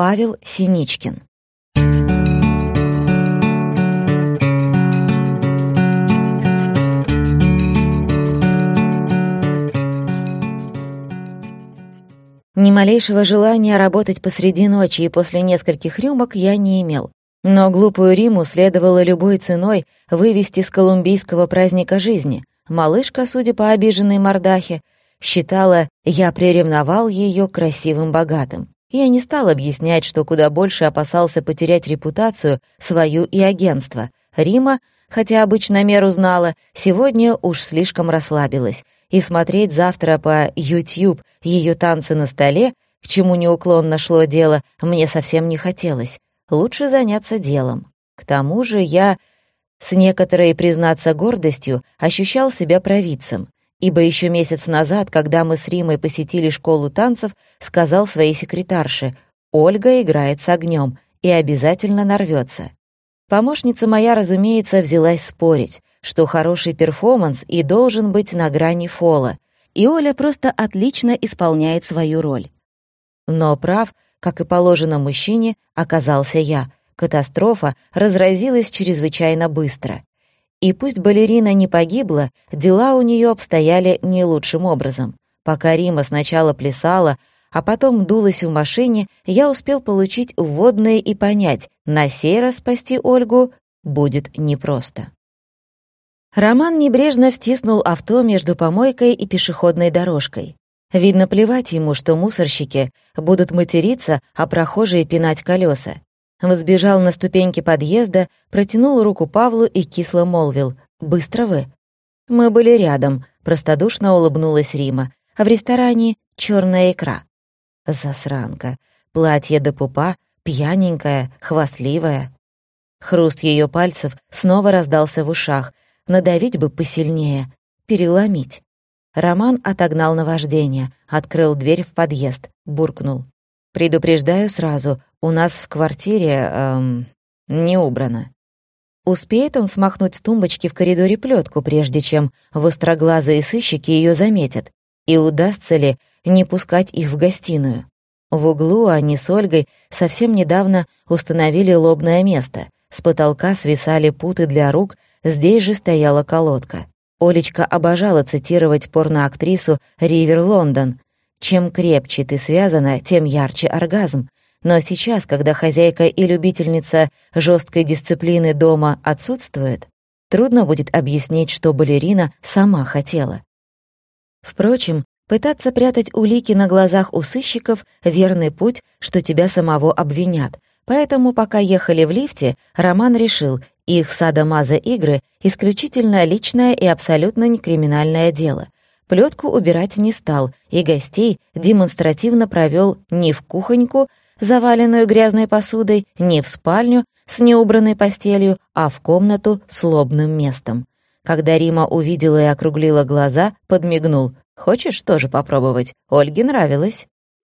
Павел Синичкин Ни малейшего желания работать посреди ночи и после нескольких рюмок я не имел. Но глупую Риму следовало любой ценой вывести с колумбийского праздника жизни. Малышка, судя по обиженной мордахе, считала, я приревновал ее красивым богатым. Я не стал объяснять, что куда больше опасался потерять репутацию свою и агентство. Рима, хотя обычно меру знала, сегодня уж слишком расслабилась и смотреть завтра по YouTube ее танцы на столе, к чему неуклонно шло дело, мне совсем не хотелось. Лучше заняться делом. К тому же я, с некоторой, признаться, гордостью, ощущал себя провидцем, ибо еще месяц назад, когда мы с Римой посетили школу танцев, сказал своей секретарше «Ольга играет с огнем и обязательно нарвется. Помощница моя, разумеется, взялась спорить, что хороший перформанс и должен быть на грани фола, и Оля просто отлично исполняет свою роль. Но прав, как и положено мужчине, оказался я. Катастрофа разразилась чрезвычайно быстро. И пусть балерина не погибла, дела у нее обстояли не лучшим образом. Пока Рима сначала плясала, а потом дулась в машине, я успел получить вводные и понять, на сей раз спасти Ольгу будет непросто. Роман небрежно втиснул авто между помойкой и пешеходной дорожкой. Видно, плевать ему, что мусорщики будут материться, а прохожие пинать колеса. Взбежал на ступеньки подъезда, протянул руку Павлу и кисло молвил «Быстро вы». «Мы были рядом», — простодушно улыбнулась Рима. «А в ресторане черная икра». Засранка. Платье до пупа, пьяненькая, хвастливая. Хруст ее пальцев снова раздался в ушах. Надавить бы посильнее, переломить. Роман отогнал наваждение, открыл дверь в подъезд, буркнул. «Предупреждаю сразу, у нас в квартире, эм, не убрано». Успеет он смахнуть с тумбочки в коридоре плетку, прежде чем востроглазые сыщики ее заметят? И удастся ли не пускать их в гостиную. В углу они с Ольгой совсем недавно установили лобное место. С потолка свисали путы для рук, здесь же стояла колодка. Олечка обожала цитировать порноактрису Ривер Лондон. «Чем крепче ты связана, тем ярче оргазм». Но сейчас, когда хозяйка и любительница жесткой дисциплины дома отсутствует, трудно будет объяснить, что балерина сама хотела. Впрочем, Пытаться прятать улики на глазах у сыщиков — верный путь, что тебя самого обвинят. Поэтому, пока ехали в лифте, Роман решил, их садомаза игры — исключительно личное и абсолютно не криминальное дело. Плетку убирать не стал, и гостей демонстративно провел не в кухоньку, заваленную грязной посудой, не в спальню с неубранной постелью, а в комнату с лобным местом. Когда Рима увидела и округлила глаза, подмигнул. Хочешь тоже попробовать? Ольге нравилось».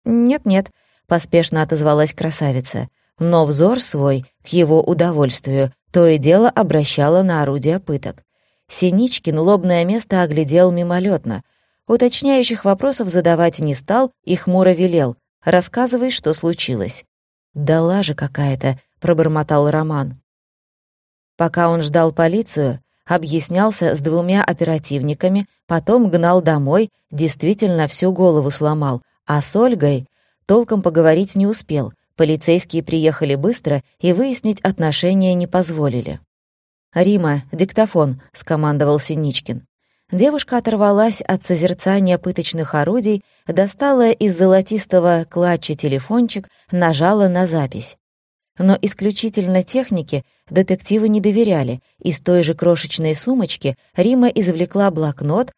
«Нет-нет», — поспешно отозвалась красавица. Но взор свой, к его удовольствию, то и дело обращала на орудие пыток. Синичкин лобное место оглядел мимолетно. Уточняющих вопросов задавать не стал и хмуро велел. «Рассказывай, что случилось». «Да лажа какая-то», — пробормотал Роман. Пока он ждал полицию, объяснялся с двумя оперативниками, потом гнал домой, действительно всю голову сломал, а с Ольгой толком поговорить не успел. Полицейские приехали быстро и выяснить отношения не позволили. «Рима, диктофон», — скомандовал Синичкин. Девушка оторвалась от созерцания пыточных орудий, достала из золотистого клатча телефончик, нажала на запись. Но исключительно технике детективы не доверяли. Из той же крошечной сумочки Рима извлекла блокнот.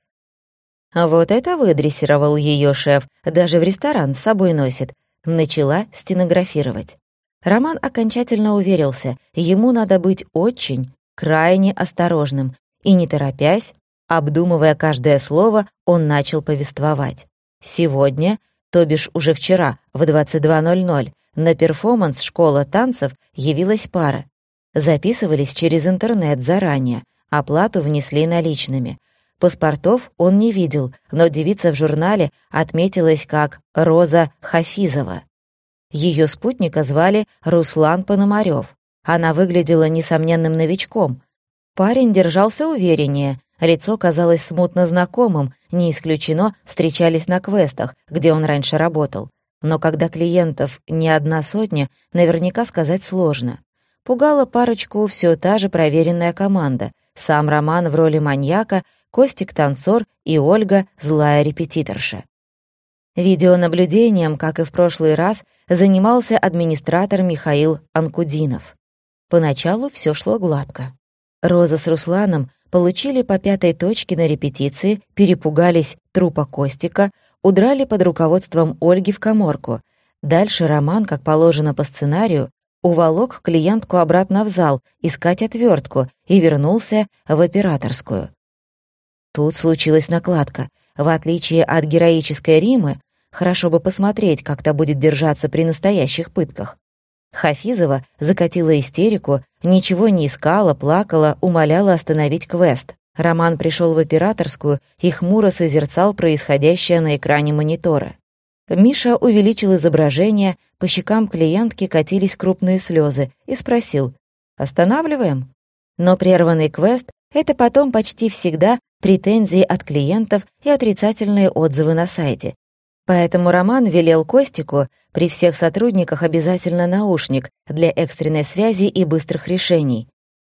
«Вот это выдрессировал ее шеф, даже в ресторан с собой носит», начала стенографировать. Роман окончательно уверился, ему надо быть очень, крайне осторожным, и, не торопясь, обдумывая каждое слово, он начал повествовать. Сегодня, то бишь уже вчера, в 22.00, на перформанс «Школа танцев» явилась пара. Записывались через интернет заранее, оплату внесли наличными. Паспортов он не видел, но девица в журнале отметилась как Роза Хафизова. Ее спутника звали Руслан Пономарев. Она выглядела несомненным новичком. Парень держался увереннее, лицо казалось смутно знакомым, не исключено, встречались на квестах, где он раньше работал. Но когда клиентов не одна сотня, наверняка сказать сложно. Пугала парочку все та же проверенная команда. Сам Роман в роли маньяка, Костик — танцор и Ольга — злая репетиторша. Видеонаблюдением, как и в прошлый раз, занимался администратор Михаил Анкудинов. Поначалу все шло гладко. Роза с Русланом получили по пятой точке на репетиции, перепугались трупа Костика, удрали под руководством Ольги в коморку. Дальше Роман, как положено по сценарию, уволок клиентку обратно в зал искать отвертку и вернулся в операторскую. Тут случилась накладка. В отличие от героической Римы, хорошо бы посмотреть, как та будет держаться при настоящих пытках. Хафизова закатила истерику, ничего не искала, плакала, умоляла остановить квест. Роман пришел в операторскую и хмуро созерцал происходящее на экране монитора. Миша увеличил изображение, по щекам клиентки катились крупные слезы и спросил «Останавливаем?». Но прерванный квест — это потом почти всегда претензии от клиентов и отрицательные отзывы на сайте, Поэтому Роман велел Костику при всех сотрудниках обязательно наушник для экстренной связи и быстрых решений.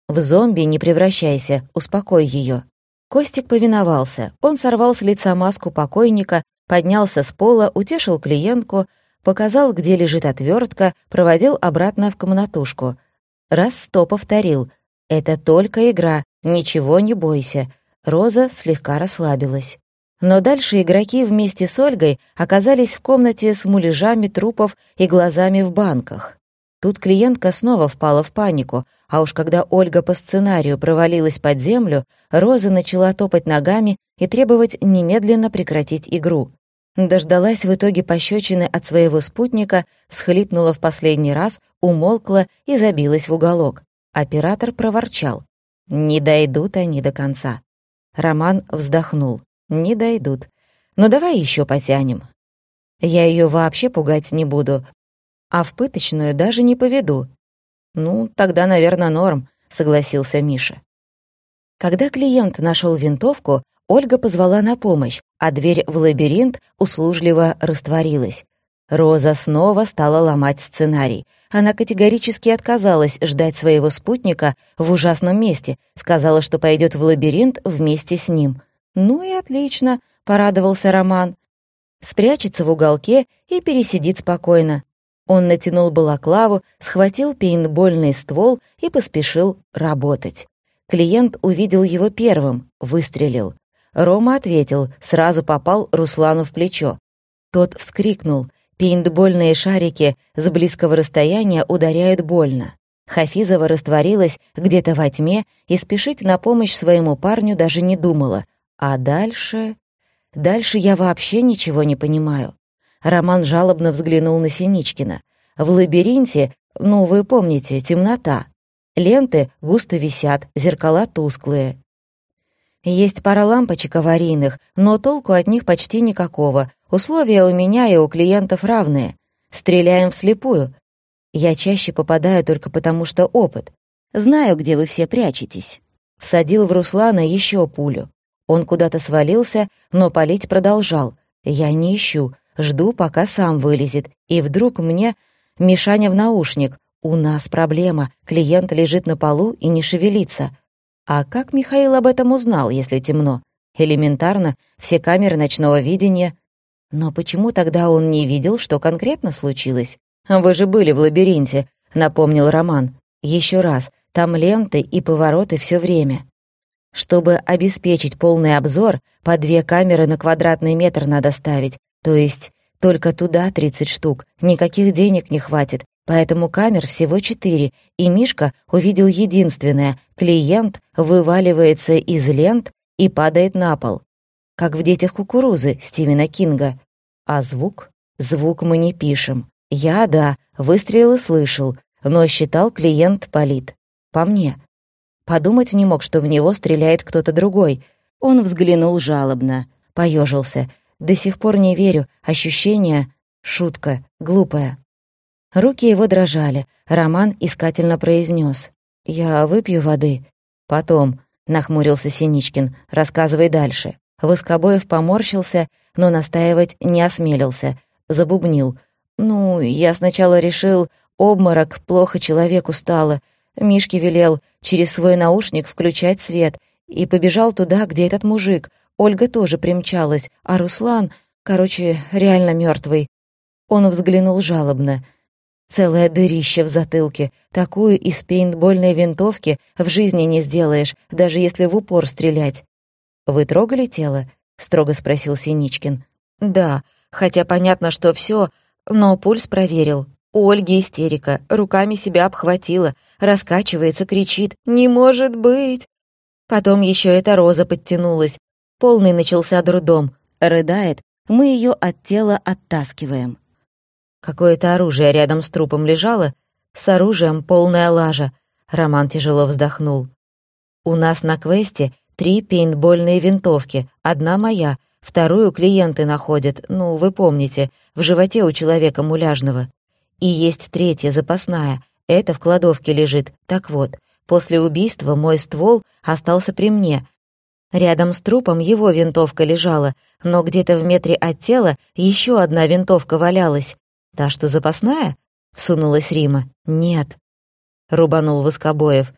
В зомби не превращайся, успокой ее. Костик повиновался. Он сорвал с лица маску покойника, поднялся с пола, утешил клиентку, показал, где лежит отвертка, проводил обратно в комнатушку. Раз сто повторил. «Это только игра, ничего не бойся». Роза слегка расслабилась. Но дальше игроки вместе с Ольгой оказались в комнате с муляжами трупов и глазами в банках. Тут клиентка снова впала в панику, а уж когда Ольга по сценарию провалилась под землю, Роза начала топать ногами и требовать немедленно прекратить игру. Дождалась в итоге пощечины от своего спутника, всхлипнула в последний раз, умолкла и забилась в уголок. Оператор проворчал. «Не дойдут они до конца». Роман вздохнул. Не дойдут. Но давай еще потянем. Я ее вообще пугать не буду, а в пыточную даже не поведу. Ну, тогда, наверное, норм, согласился Миша. Когда клиент нашел винтовку, Ольга позвала на помощь, а дверь в лабиринт услужливо растворилась. Роза снова стала ломать сценарий. Она категорически отказалась ждать своего спутника в ужасном месте, сказала, что пойдет в лабиринт вместе с ним — «Ну и отлично», — порадовался Роман. Спрячется в уголке и пересидит спокойно. Он натянул балаклаву, схватил пейнтбольный ствол и поспешил работать. Клиент увидел его первым, выстрелил. Рома ответил, сразу попал Руслану в плечо. Тот вскрикнул. Пейнтбольные шарики с близкого расстояния ударяют больно. Хафизова растворилась где-то во тьме и спешить на помощь своему парню даже не думала. А дальше... Дальше я вообще ничего не понимаю. Роман жалобно взглянул на Синичкина. В лабиринте, ну, вы помните, темнота. Ленты густо висят, зеркала тусклые. Есть пара лампочек аварийных, но толку от них почти никакого. Условия у меня и у клиентов равные. Стреляем вслепую. Я чаще попадаю только потому, что опыт. Знаю, где вы все прячетесь. Всадил в Руслана еще пулю. Он куда-то свалился, но палить продолжал. Я не ищу, жду, пока сам вылезет. И вдруг мне... Мишаня в наушник. «У нас проблема. Клиент лежит на полу и не шевелится». А как Михаил об этом узнал, если темно? Элементарно, все камеры ночного видения. Но почему тогда он не видел, что конкретно случилось? «Вы же были в лабиринте», — напомнил Роман. Еще раз, там ленты и повороты все время. Чтобы обеспечить полный обзор, по две камеры на квадратный метр надо ставить, то есть только туда 30 штук, никаких денег не хватит, поэтому камер всего четыре, и Мишка увидел единственное — клиент вываливается из лент и падает на пол. Как в «Детях кукурузы» Стивена Кинга. А звук? Звук мы не пишем. Я, да, выстрелы слышал, но считал клиент палит. По мне. Подумать не мог, что в него стреляет кто-то другой. Он взглянул жалобно, поежился. До сих пор не верю, ощущение — шутка, глупая. Руки его дрожали. Роман искательно произнес: «Я выпью воды». «Потом», — нахмурился Синичкин, — «рассказывай дальше». Воскобоев поморщился, но настаивать не осмелился. Забубнил. «Ну, я сначала решил, обморок, плохо человеку стало. Мишке велел через свой наушник включать свет и побежал туда, где этот мужик. Ольга тоже примчалась, а Руслан, короче, реально мертвый. Он взглянул жалобно. Целое дырище в затылке. Такую из пейнтбольной винтовки в жизни не сделаешь, даже если в упор стрелять. «Вы трогали тело?» — строго спросил Синичкин. «Да, хотя понятно, что все, но пульс проверил. У Ольги истерика, руками себя обхватила, раскачивается, кричит «Не может быть!». Потом еще эта роза подтянулась. Полный начался дурдом. Рыдает, мы ее от тела оттаскиваем. Какое-то оружие рядом с трупом лежало, с оружием полная лажа. Роман тяжело вздохнул. У нас на квесте три пейнтбольные винтовки, одна моя, вторую клиенты находят, ну, вы помните, в животе у человека муляжного. И есть третья, запасная, это в кладовке лежит. Так вот, после убийства мой ствол остался при мне. Рядом с трупом его винтовка лежала, но где-то в метре от тела еще одна винтовка валялась. Та, что запасная? Всунулась Рима. Нет. Рубанул Воскобоев.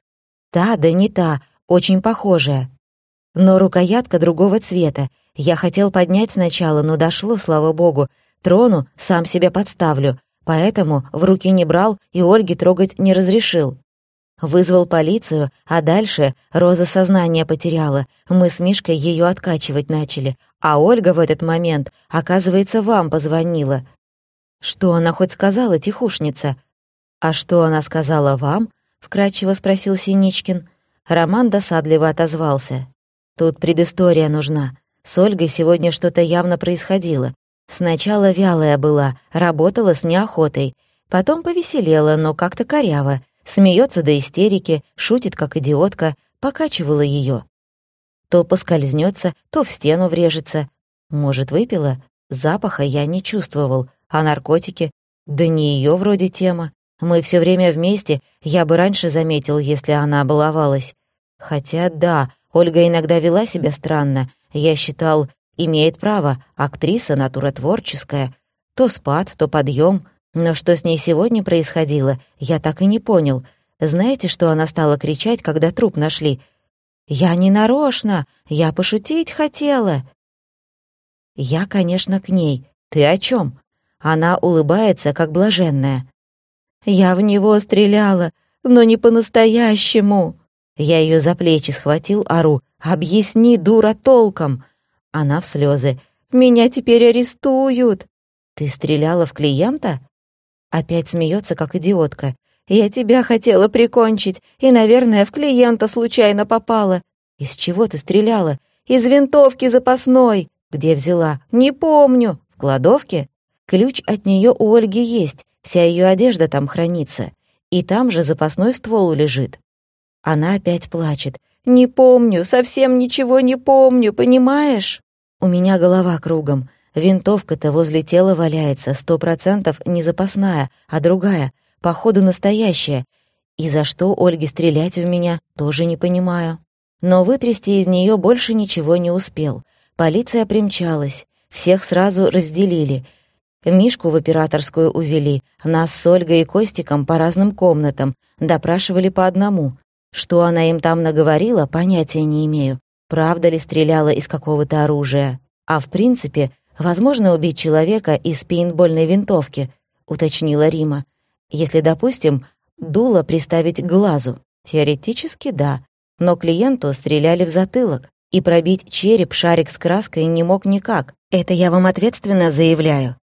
Та, да не та, очень похожая но рукоятка другого цвета. Я хотел поднять сначала, но дошло, слава богу. Трону, сам себя подставлю, поэтому в руки не брал и Ольге трогать не разрешил. Вызвал полицию, а дальше Роза сознание потеряла. Мы с Мишкой ее откачивать начали, а Ольга в этот момент, оказывается, вам позвонила. Что она хоть сказала, тихушница? А что она сказала вам? вкрадчиво спросил Синичкин. Роман досадливо отозвался. Тут предыстория нужна. С Ольгой сегодня что-то явно происходило. Сначала вялая была, работала с неохотой. Потом повеселела, но как-то коряво. Смеется до истерики, шутит как идиотка, покачивала ее. То поскользнется, то в стену врежется. Может, выпила? Запаха я не чувствовал. А наркотики? Да не ее вроде тема. Мы все время вместе, я бы раньше заметил, если она баловалась. Хотя да, Ольга иногда вела себя странно. Я считал, имеет право, актриса, натура творческая. То спад, то подъем. Но что с ней сегодня происходило, я так и не понял. Знаете, что она стала кричать, когда труп нашли? «Я не нарочно! Я пошутить хотела!» Я, конечно, к ней. Ты о чем? Она улыбается, как блаженная. «Я в него стреляла, но не по-настоящему!» Я ее за плечи схватил, ору. «Объясни, дура, толком!» Она в слезы. «Меня теперь арестуют!» «Ты стреляла в клиента?» Опять смеется, как идиотка. «Я тебя хотела прикончить, и, наверное, в клиента случайно попала». «Из чего ты стреляла?» «Из винтовки запасной». «Где взяла?» «Не помню». «В кладовке?» «Ключ от нее у Ольги есть, вся ее одежда там хранится. И там же запасной ствол лежит. Она опять плачет. «Не помню, совсем ничего не помню, понимаешь?» У меня голова кругом. Винтовка-то возле тела валяется, сто процентов не запасная, а другая, походу настоящая. И за что Ольге стрелять в меня, тоже не понимаю. Но вытрясти из нее больше ничего не успел. Полиция примчалась, всех сразу разделили. Мишку в операторскую увели, нас с Ольгой и Костиком по разным комнатам, допрашивали по одному. Что она им там наговорила, понятия не имею. Правда ли стреляла из какого-то оружия? А в принципе, возможно убить человека из пейнтбольной винтовки, уточнила Рима. Если, допустим, дуло приставить к глазу. Теоретически да, но клиенту стреляли в затылок, и пробить череп шарик с краской не мог никак. Это я вам ответственно заявляю.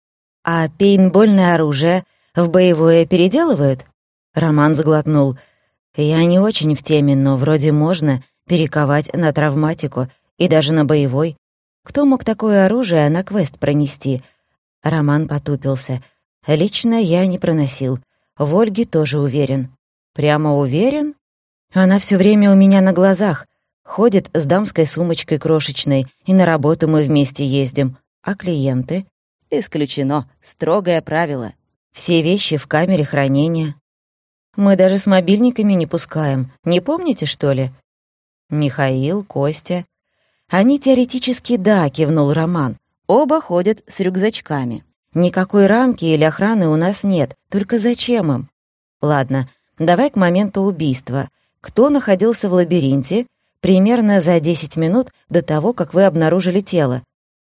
А пейнтбольное оружие в боевое переделывают? Роман сглотнул — я не очень в теме, но вроде можно перековать на травматику и даже на боевой. Кто мог такое оружие на квест пронести? Роман потупился. Лично я не проносил. В Ольге тоже уверен. Прямо уверен? Она все время у меня на глазах. Ходит с дамской сумочкой крошечной, и на работу мы вместе ездим. А клиенты? Исключено. Строгое правило. Все вещи в камере хранения. Мы даже с мобильниками не пускаем. Не помните, что ли? Михаил, Костя. Они теоретически да, кивнул Роман. Оба ходят с рюкзачками. Никакой рамки или охраны у нас нет, только зачем им? Ладно, давай к моменту убийства. Кто находился в лабиринте примерно за 10 минут до того, как вы обнаружили тело?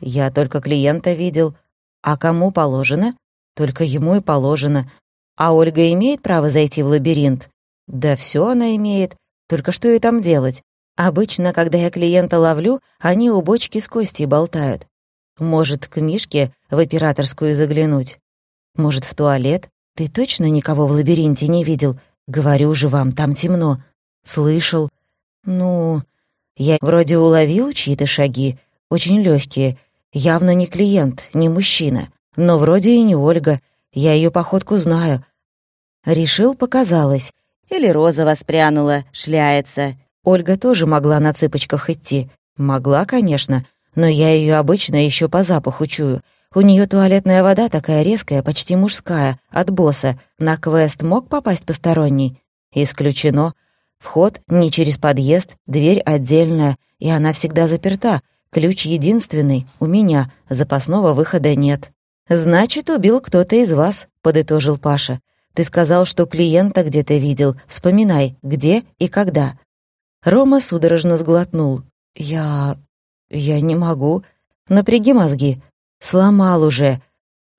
Я только клиента видел. А кому положено? Только ему и положено. А Ольга имеет право зайти в лабиринт? Да все она имеет. Только что ей там делать? Обычно, когда я клиента ловлю, они у бочки с костей болтают. Может, к Мишке в операторскую заглянуть? Может, в туалет? Ты точно никого в лабиринте не видел? Говорю же вам, там темно. Слышал? Ну, я вроде уловил чьи-то шаги, очень легкие. Явно не клиент, не мужчина. Но вроде и не Ольга. Я ее походку знаю. Решил, показалось. Или Роза воспрянула, шляется. Ольга тоже могла на цыпочках идти. Могла, конечно, но я ее обычно еще по запаху чую. У нее туалетная вода такая резкая, почти мужская, от босса. На квест мог попасть посторонний? Исключено. Вход не через подъезд, дверь отдельная, и она всегда заперта. Ключ единственный, у меня, запасного выхода нет. «Значит, убил кто-то из вас», — подытожил Паша. «Ты сказал, что клиента где-то видел. Вспоминай, где и когда». Рома судорожно сглотнул. «Я... я не могу. Напряги мозги. Сломал уже».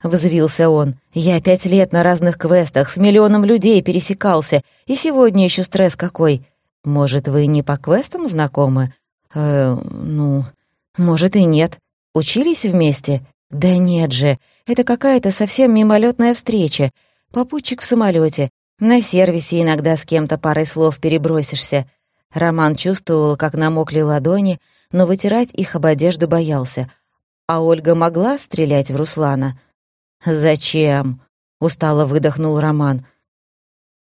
Взвился он. «Я пять лет на разных квестах, с миллионом людей пересекался, и сегодня еще стресс какой. Может, вы не по квестам знакомы? Э, ну, может и нет. Учились вместе? Да нет же, это какая-то совсем мимолетная встреча. Попутчик в самолете. На сервисе иногда с кем-то парой слов перебросишься. Роман чувствовал, как намокли ладони, но вытирать их об одежду боялся. А Ольга могла стрелять в Руслана? «Зачем?» — устало выдохнул Роман.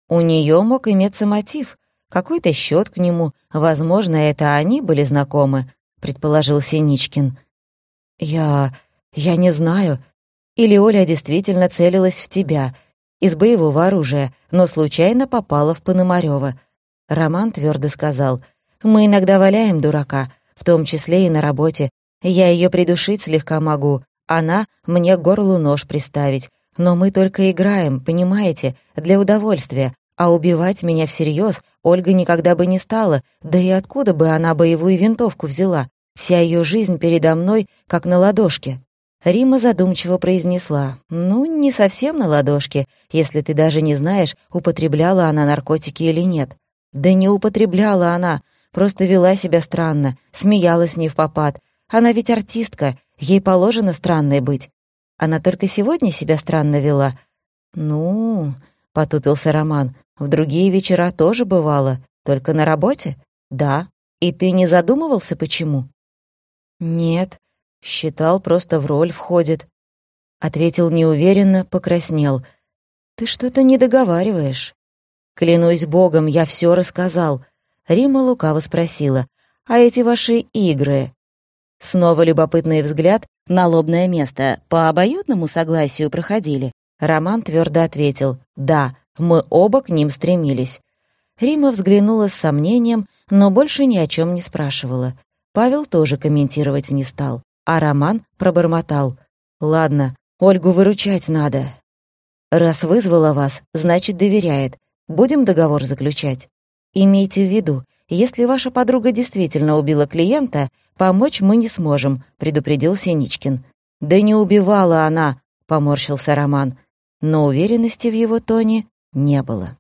«У нее мог иметься мотив, какой-то счет к нему. Возможно, это они были знакомы», — предположил Синичкин. «Я... я не знаю. Или Оля действительно целилась в тебя, из боевого оружия, но случайно попала в Пономарёва. Роман твердо сказал, «Мы иногда валяем дурака, в том числе и на работе. Я ее придушить слегка могу, она мне к горлу нож приставить. Но мы только играем, понимаете, для удовольствия. А убивать меня всерьез Ольга никогда бы не стала, да и откуда бы она боевую винтовку взяла? Вся ее жизнь передо мной, как на ладошке». Рима задумчиво произнесла, «Ну, не совсем на ладошке, если ты даже не знаешь, употребляла она наркотики или нет. Да не употребляла она, просто вела себя странно, смеялась не в попад. Она ведь артистка, ей положено странной быть. Она только сегодня себя странно вела. Ну, потупился Роман, в другие вечера тоже бывало, только на работе? Да. И ты не задумывался, почему? Нет, считал, просто в роль входит. Ответил неуверенно, покраснел. Ты что-то не договариваешь. Клянусь богом, я все рассказал. Рима лукаво спросила, а эти ваши игры? Снова любопытный взгляд на лобное место. По обоюдному согласию проходили. Роман твердо ответил, да, мы оба к ним стремились. Рима взглянула с сомнением, но больше ни о чем не спрашивала. Павел тоже комментировать не стал, а Роман пробормотал. «Ладно, Ольгу выручать надо. Раз вызвала вас, значит, доверяет. Будем договор заключать. Имейте в виду, если ваша подруга действительно убила клиента, помочь мы не сможем», — предупредил Синичкин. «Да не убивала она», — поморщился Роман. Но уверенности в его тоне не было.